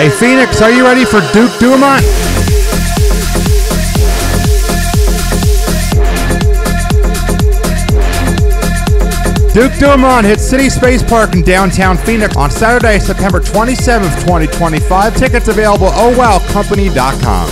Hey, Phoenix, are you ready for Duke Dumont? Duke Dumont hits City Space Park in downtown Phoenix on Saturday, September 27th, 2025. Tickets available at owowcompany.com.